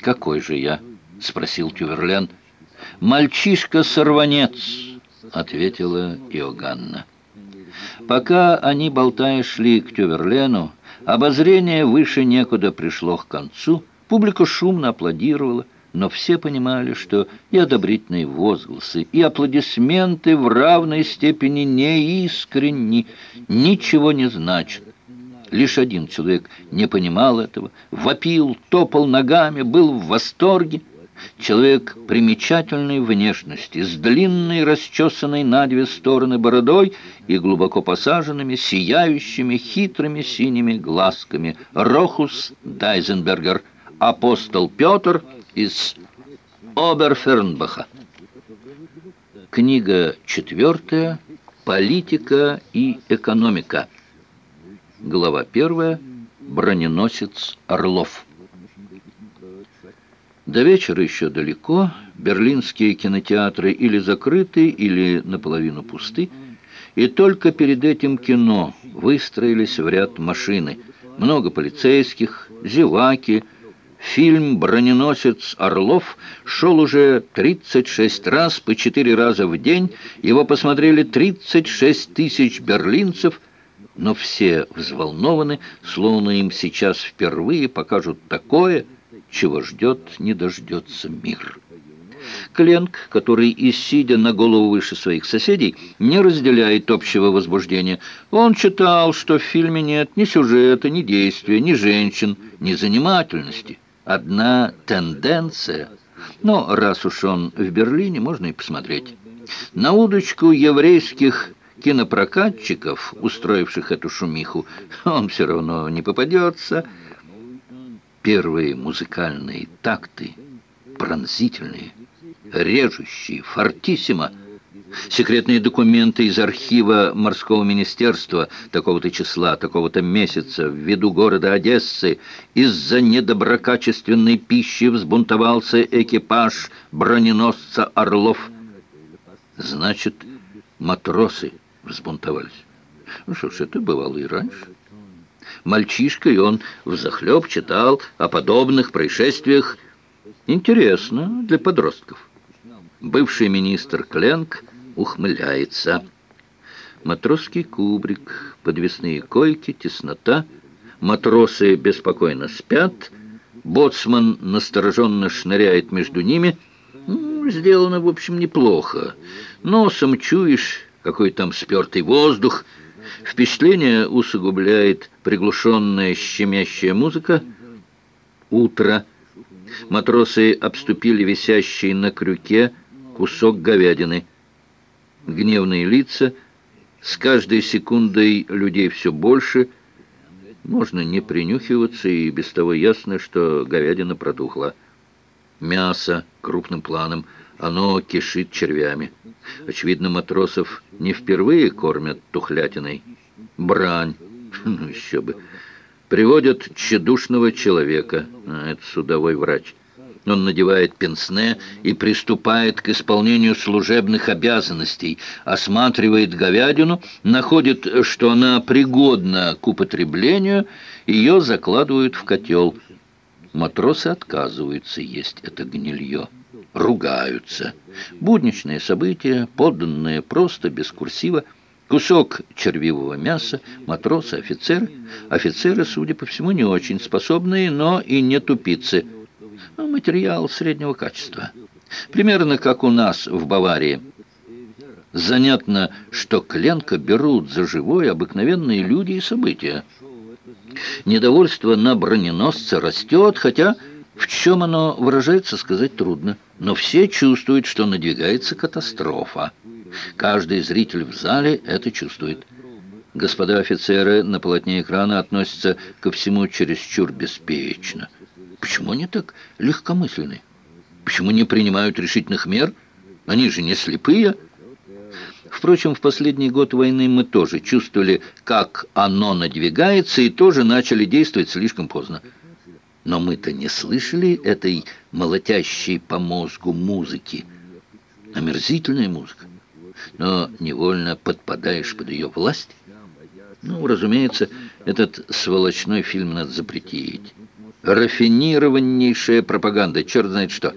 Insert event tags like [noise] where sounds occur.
«Какой же я?» — спросил Тюверлен. «Мальчишка-сорванец», — ответила Иоганна. Пока они, болтая, шли к Тюверлену, обозрение выше некуда пришло к концу, публика шумно аплодировала, но все понимали, что и одобрительные возгласы, и аплодисменты в равной степени неискренни, ничего не значат. Лишь один человек не понимал этого, вопил, топал ногами, был в восторге. Человек примечательной внешности, с длинной, расчесанной на две стороны бородой и глубоко посаженными, сияющими, хитрыми синими глазками. Рохус Дайзенбергер, апостол Петр из Оберфернбаха. Книга четвертая. Политика и экономика. Глава первая. Броненосец Орлов. До вечера еще далеко. Берлинские кинотеатры или закрыты, или наполовину пусты. И только перед этим кино выстроились в ряд машины. Много полицейских, зеваки. Фильм «Броненосец Орлов» шел уже 36 раз по 4 раза в день. Его посмотрели 36 тысяч берлинцев – но все взволнованы, словно им сейчас впервые покажут такое, чего ждет, не дождется мир. Кленк, который и сидя на голову выше своих соседей, не разделяет общего возбуждения. Он читал, что в фильме нет ни сюжета, ни действия, ни женщин, ни занимательности. Одна тенденция. Но раз уж он в Берлине, можно и посмотреть. На удочку еврейских кинопрокатчиков, устроивших эту шумиху, он все равно не попадется. Первые музыкальные такты, пронзительные, режущие, фортиссимо, секретные документы из архива морского министерства такого-то числа, такого-то месяца в виду города Одессы из-за недоброкачественной пищи взбунтовался экипаж броненосца «Орлов». Значит, матросы взбунтовались. Ну что ж, это бывало и раньше. Мальчишка, и он взахлеб читал о подобных происшествиях. Интересно для подростков. Бывший министр Кленк ухмыляется. Матросский кубрик, подвесные койки, теснота. Матросы беспокойно спят. Боцман настороженно шныряет между ними. Сделано, в общем, неплохо. Носом чуешь какой там спертый воздух. Впечатление усугубляет приглушенная щемящая музыка. Утро. Матросы обступили висящий на крюке кусок говядины. Гневные лица. С каждой секундой людей все больше. Можно не принюхиваться, и без того ясно, что говядина протухла. Мясо крупным планом. Оно кишит червями. Очевидно, матросов не впервые кормят тухлятиной. Брань. [laughs] Ну, еще бы. Приводят тщедушного человека. А, это судовой врач. Он надевает пенсне и приступает к исполнению служебных обязанностей, осматривает говядину, находит, что она пригодна к употреблению, ее закладывают в котел. Матросы отказываются есть это гнилье ругаются. Будничные события, подданные просто без курсива, кусок червивого мяса, матросы, офицеры. Офицеры, судя по всему, не очень способные, но и не тупицы. Ну, материал среднего качества. Примерно как у нас в Баварии. Занятно, что Кленка берут за живое обыкновенные люди и события. Недовольство на броненосце растет, хотя в чем оно выражается, сказать трудно. Но все чувствуют, что надвигается катастрофа. Каждый зритель в зале это чувствует. Господа офицеры на полотне экрана относятся ко всему чересчур беспечно. Почему они так легкомысленны? Почему не принимают решительных мер? Они же не слепые. Впрочем, в последний год войны мы тоже чувствовали, как оно надвигается, и тоже начали действовать слишком поздно. Но мы-то не слышали этой молотящей по мозгу музыки. Омерзительная музыка. Но невольно подпадаешь под ее власть. Ну, разумеется, этот сволочной фильм надо запретить. рафинированнейшая пропаганда, черт знает что.